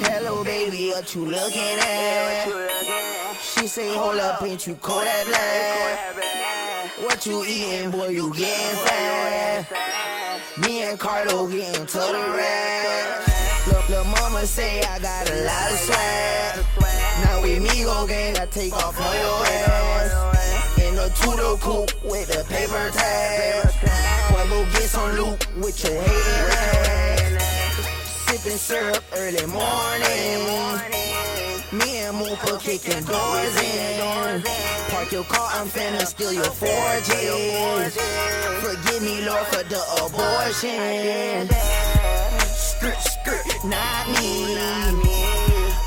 Hello, baby, what you looking at? She say, hold up, ain't you cold that black? What you eating, boy, you getting fat? Me and Carlo getting to the rack. Lil' mama say I got a lot of swag. Now we me go gang, I take off on your ass. In the two-door coupe with the paper tag. Go get some loot with your hating. Sipping syrup early morning. Me and Moopa kicking doors in. Park your car, I'm finna steal your fortune. Forgive me, Lord, for the abortion. Not me.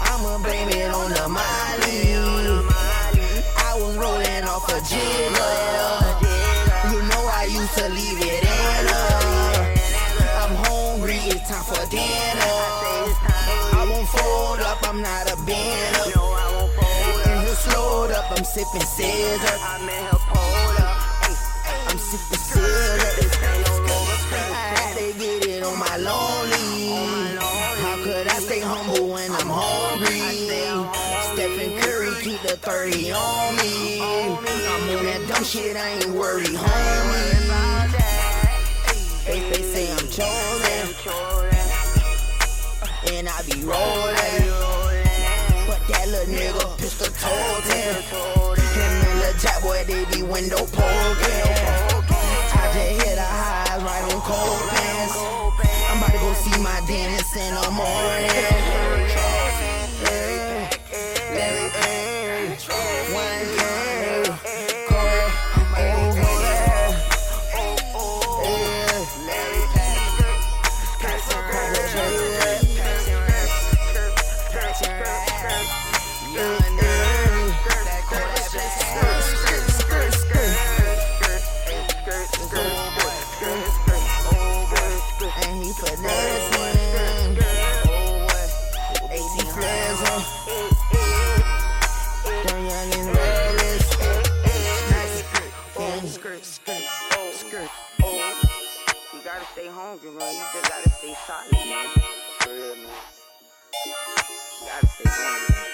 I'ma blame it on the Molly. I was rolling off a jigger. You know I used to leave it in her. I'm hungry, it's time for dinner. I won't fold up, I'm not a bender. In here slowed up, I'm sipping scissor. I'm sipping scissor. I had to get it on my lonely. The 30 on me. I'm on that dumb shit, I ain't worried, homie. They, they say I'm chosen, and I be rolling. But that little nigga pistol told him. Him and Lil Jack boy, they be window poking. I just hit a highs right on cold pants. I'm about to go see my dentist in the morning. And he finessing. AC flexing. Them youngins reckless. skirt, skirt, oh, skirt, oh. You gotta stay hungry, man. You just gotta stay solid, man. For real, man. You gotta stay hungry.